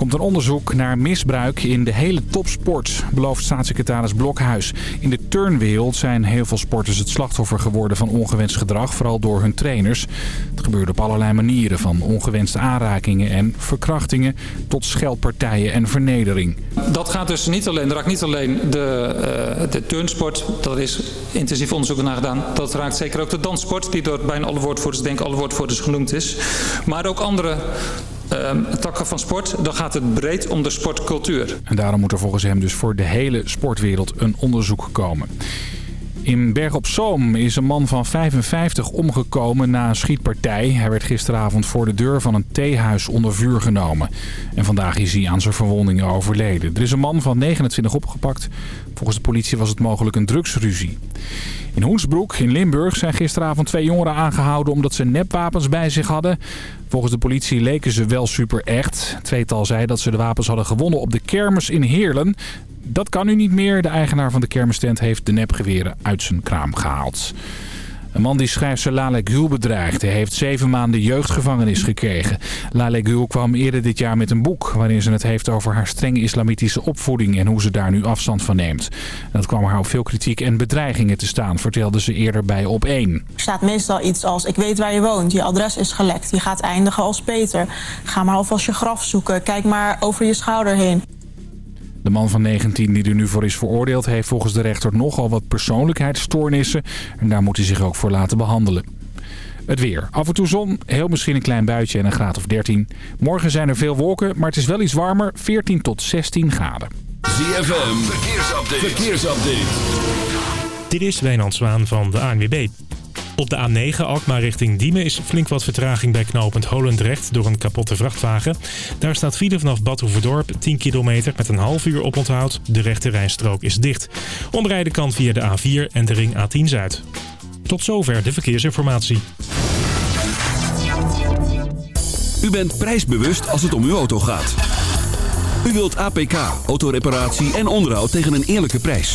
komt een onderzoek naar misbruik in de hele topsport, belooft staatssecretaris Blokhuis. In de turnwereld zijn heel veel sporters het slachtoffer geworden van ongewenst gedrag, vooral door hun trainers. Het gebeurt op allerlei manieren, van ongewenste aanrakingen en verkrachtingen tot scheldpartijen en vernedering. Dat gaat dus niet alleen, raakt niet alleen de, uh, de turnsport, daar is intensief onderzoek naar gedaan. Dat raakt zeker ook de danssport, die door bijna alle woordvoerders, denk alle woordvoerders genoemd is. Maar ook andere takken van sport, dan gaat het breed om de sportcultuur. En daarom moet er volgens hem dus voor de hele sportwereld een onderzoek komen. In Berg op Zoom is een man van 55 omgekomen na een schietpartij. Hij werd gisteravond voor de deur van een theehuis onder vuur genomen. En vandaag is hij aan zijn verwondingen overleden. Er is een man van 29 opgepakt. Volgens de politie was het mogelijk een drugsruzie. In Hoensbroek in Limburg zijn gisteravond twee jongeren aangehouden omdat ze nepwapens bij zich hadden. Volgens de politie leken ze wel super echt. tweetal zei dat ze de wapens hadden gewonnen op de kermis in Heerlen. Dat kan nu niet meer. De eigenaar van de kermistent heeft de nepgeweren uit zijn kraam gehaald. Een man die schrijfster Lalek Gül bedreigde heeft zeven maanden jeugdgevangenis gekregen. Lalek Gül kwam eerder dit jaar met een boek waarin ze het heeft over haar strenge islamitische opvoeding en hoe ze daar nu afstand van neemt. dat kwam haar op veel kritiek en bedreigingen te staan, vertelde ze eerder bij Op 1. Er staat meestal iets als ik weet waar je woont, je adres is gelekt, je gaat eindigen als Peter. Ga maar alvast je graf zoeken, kijk maar over je schouder heen. De man van 19 die er nu voor is veroordeeld heeft volgens de rechter nogal wat persoonlijkheidsstoornissen. En daar moet hij zich ook voor laten behandelen. Het weer. Af en toe zon, heel misschien een klein buitje en een graad of 13. Morgen zijn er veel wolken, maar het is wel iets warmer. 14 tot 16 graden. ZFM, verkeersupdate. verkeersupdate. Dit is Wijnand Zwaan van de ANWB. Op de A9 Alkmaar richting Diemen is flink wat vertraging bij knooppunt Holendrecht door een kapotte vrachtwagen. Daar staat file vanaf Bad 10 kilometer met een half uur oponthoud. De rechte rijstrook is dicht. Omrijden kan via de A4 en de ring A10 Zuid. Tot zover de verkeersinformatie. U bent prijsbewust als het om uw auto gaat. U wilt APK, autoreparatie en onderhoud tegen een eerlijke prijs.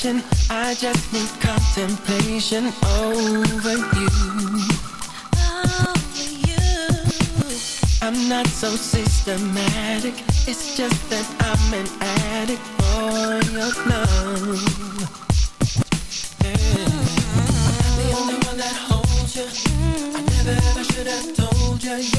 I just need contemplation over you. Over you. I'm not so systematic. It's just that I'm an addict for your love. Yeah. The only one that holds you. I never ever should have told you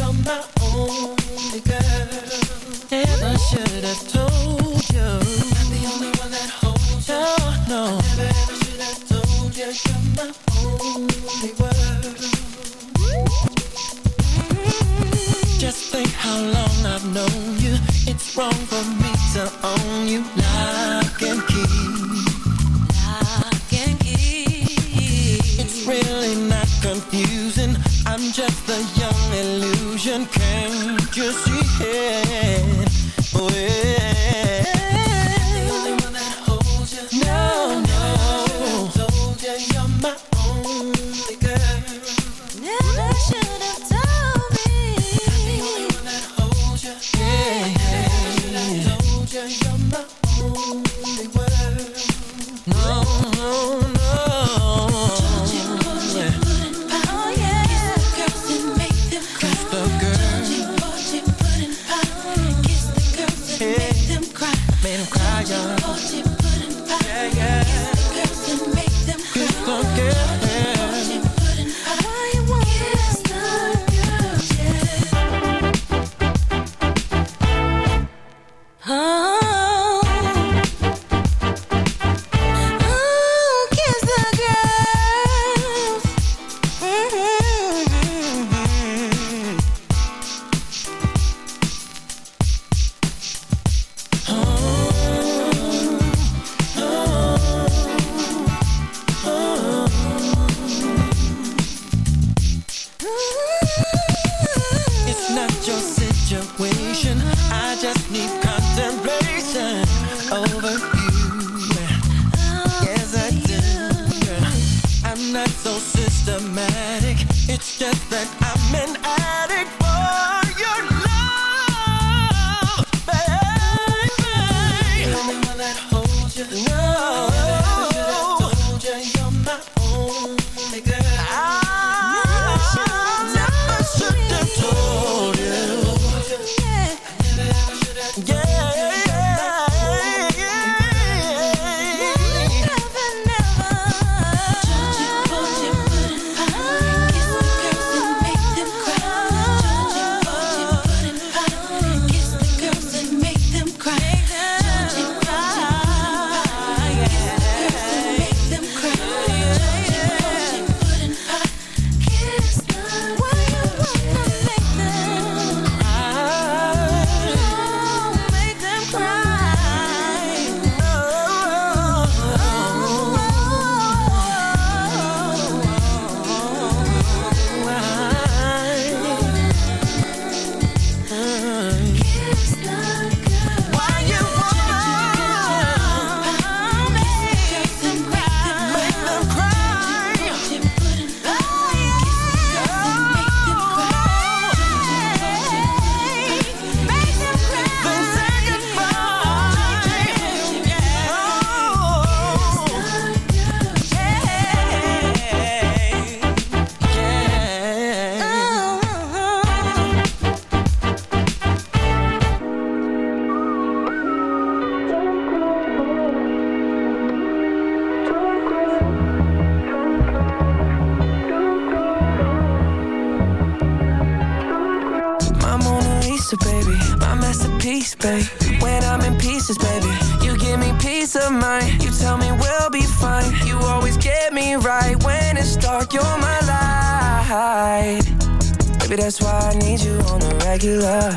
That's why I need you on a regular.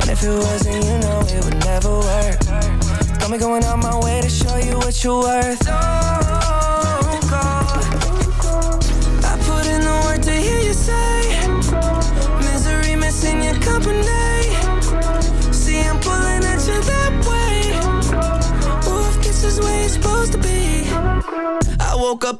And if it wasn't, you know it would never work. Got me going out my way to show you what you're worth. Oh, Don't go. I put in the work to hear you say. Misery missing your company. See, I'm pulling at you that way. Ooh, this is where you're supposed to be. I woke up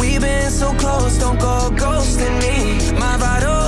We've been so close, don't go ghosting me. My vital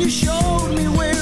you showed me where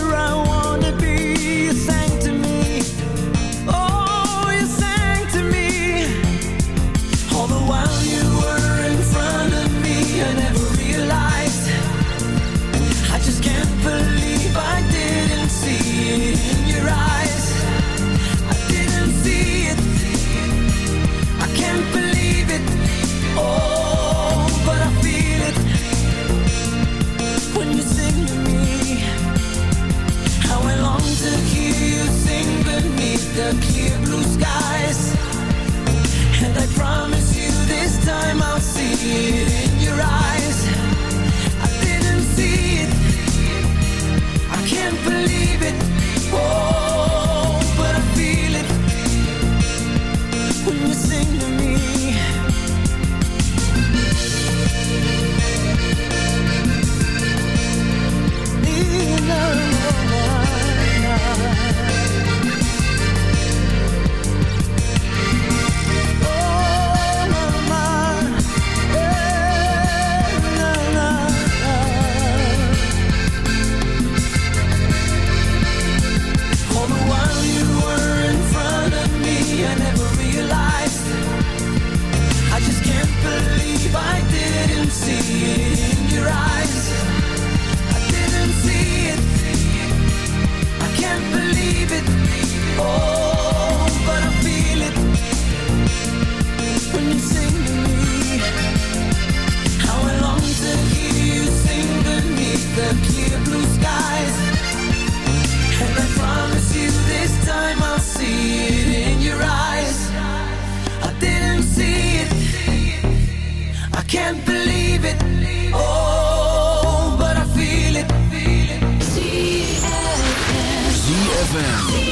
can't believe it. Oh, but I feel it. Feel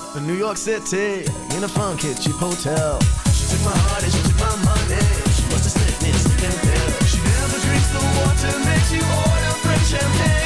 up in New York City in a funky cheap hotel. She took my heart and she took my money. She wants to slipped me a sleeping pill. She never drinks the water, makes you order French champagne.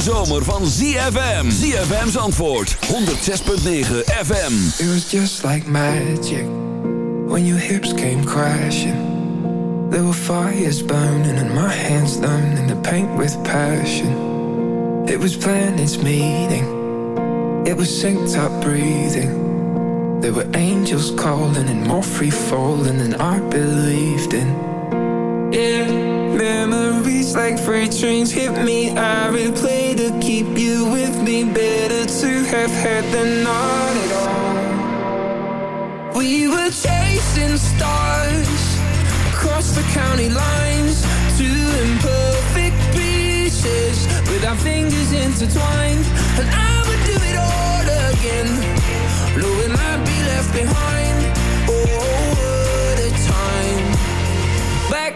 Zomer van ZFM. ZFM's antwoord, 106.9 FM. It was just like magic when your hips came crashing. There were fires burning and my hands numb in the paint with passion. It was planets meeting, it was synced up breathing. There were angels calling and more free falling than I believed in. Yeah, memories like freight trains hit me. I replay to keep you with me. Better to have had than not at all. We were chasing stars across the county lines, two imperfect pieces with our fingers intertwined. And I would do it all again, knowing I'd be left behind.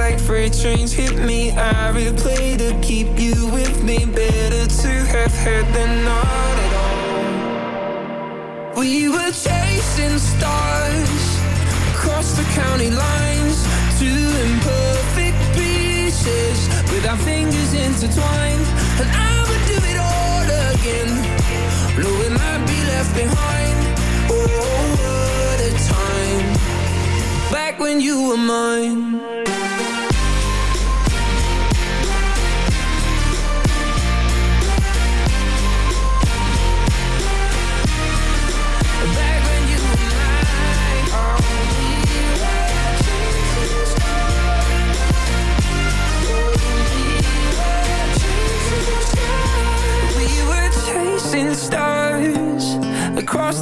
Like freight trains hit me. I replay to keep you with me. Better to have had than not at all. We were chasing stars across the county lines, two imperfect pieces with our fingers intertwined. And I would do it all again, knowing I'd be left behind. Oh, what a time back when you were mine.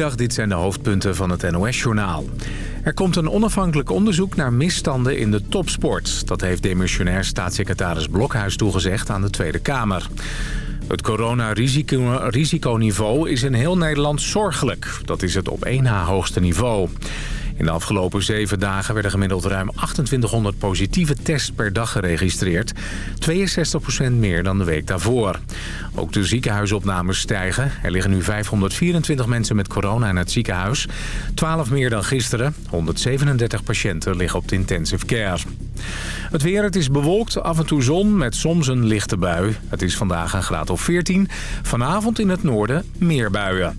Dit zijn de hoofdpunten van het NOS-journaal. Er komt een onafhankelijk onderzoek naar misstanden in de topsport. Dat heeft demissionair staatssecretaris Blokhuis toegezegd aan de Tweede Kamer. Het coronarisiconiveau is in heel Nederland zorgelijk. Dat is het op één na hoogste niveau. In de afgelopen zeven dagen werden gemiddeld ruim 2800 positieve tests per dag geregistreerd. 62% meer dan de week daarvoor. Ook de ziekenhuisopnames stijgen. Er liggen nu 524 mensen met corona in het ziekenhuis. 12 meer dan gisteren. 137 patiënten liggen op de intensive care. Het weer, het is bewolkt, af en toe zon met soms een lichte bui. Het is vandaag een graad of 14. Vanavond in het noorden meer buien.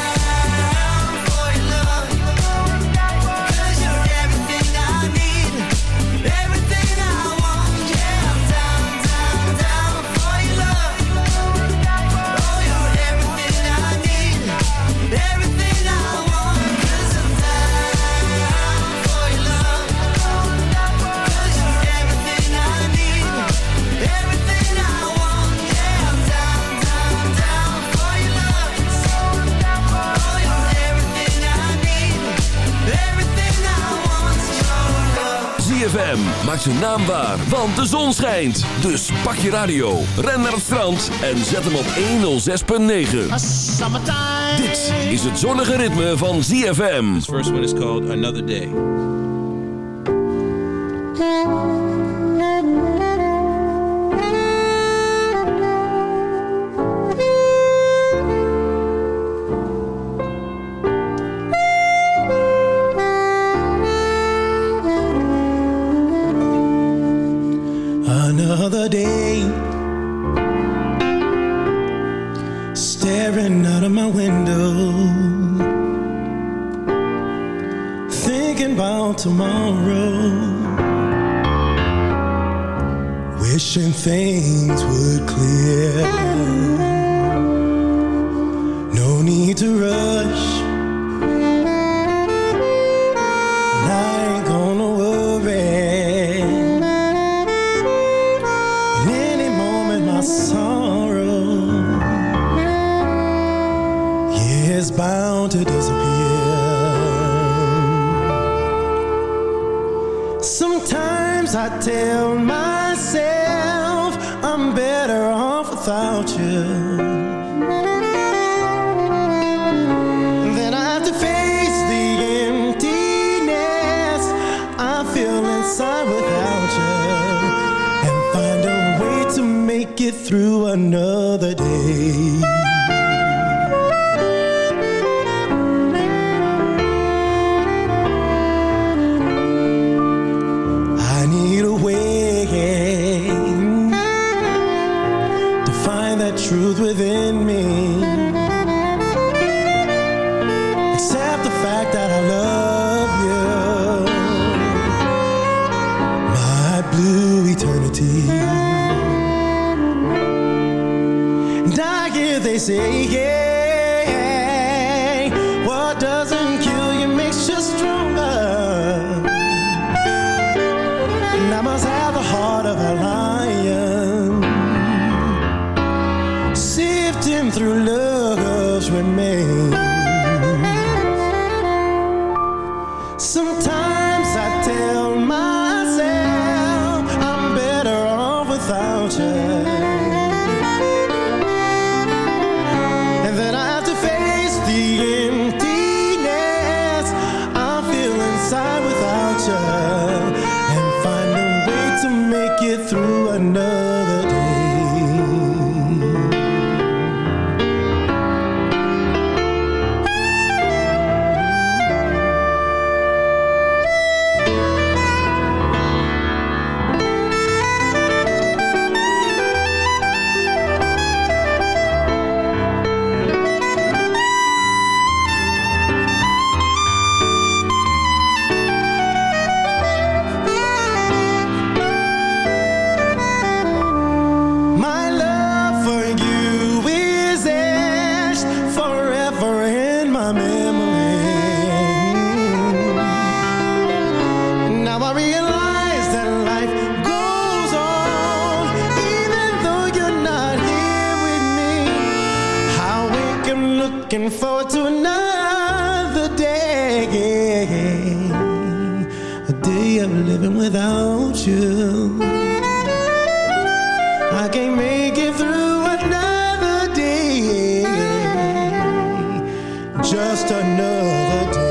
ZFM. Maak zijn naam waar, want de zon schijnt. Dus pak je radio, ren naar het strand en zet hem op 106.9. Dit is het zonnige ritme van ZFM. This first one is called Another Day. eternity. And I hear they say, yeah, what does it just another day.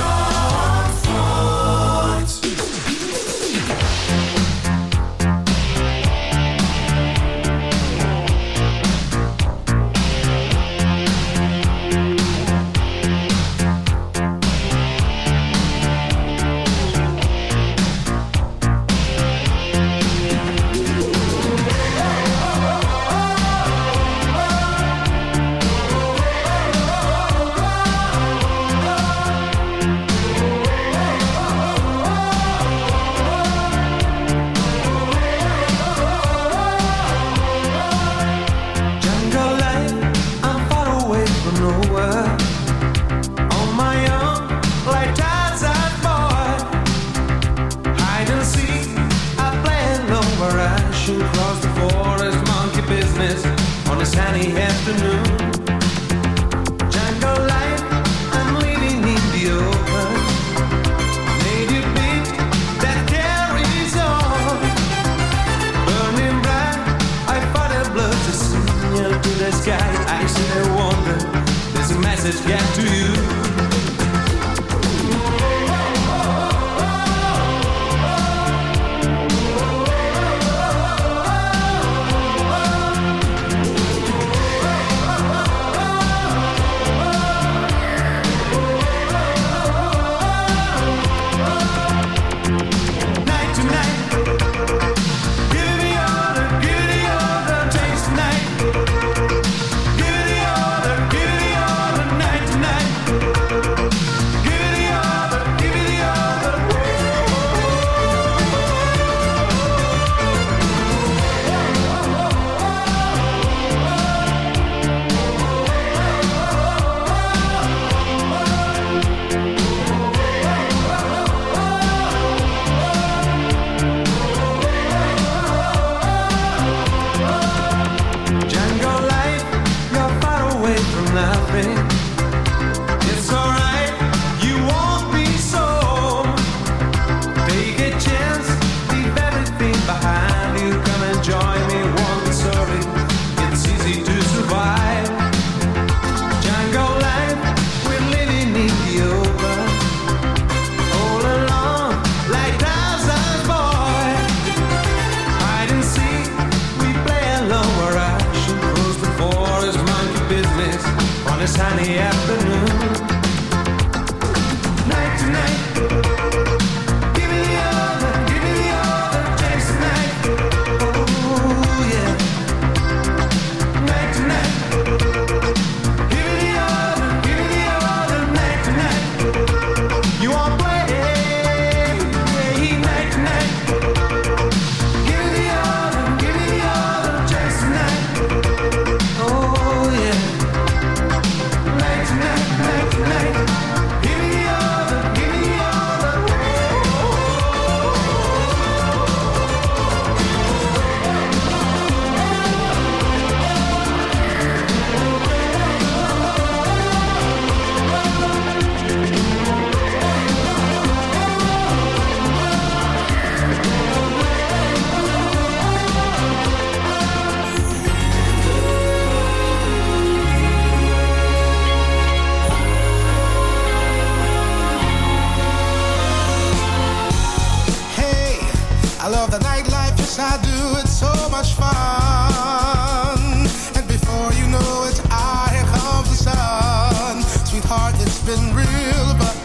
it's been real, but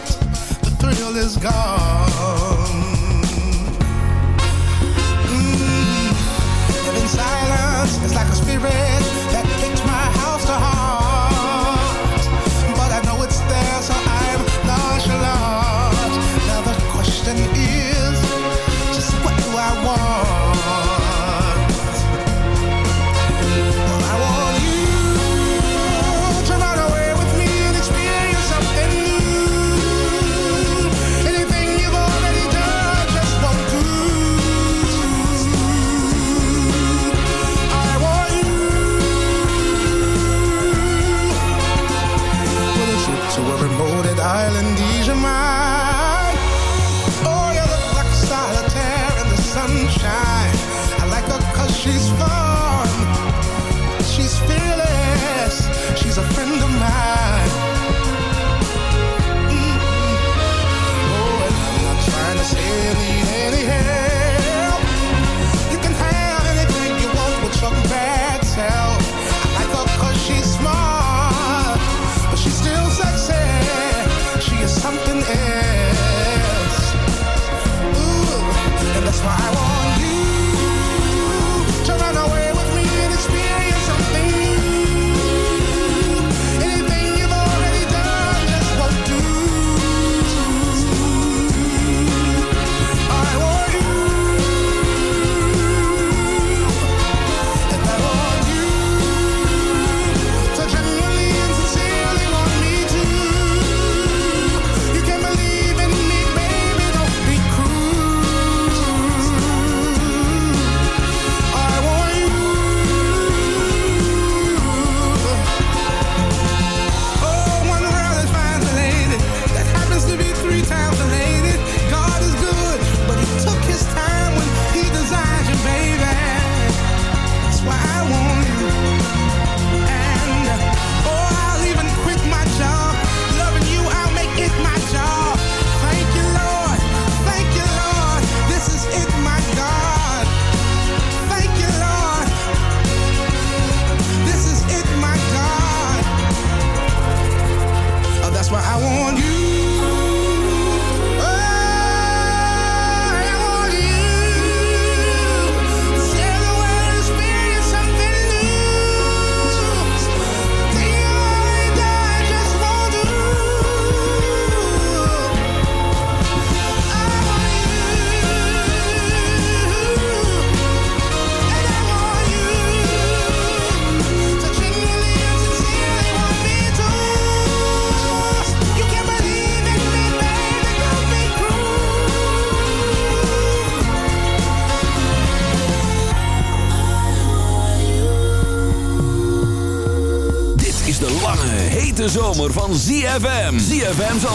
the thrill is gone. Mm. In silence, it's like a spirit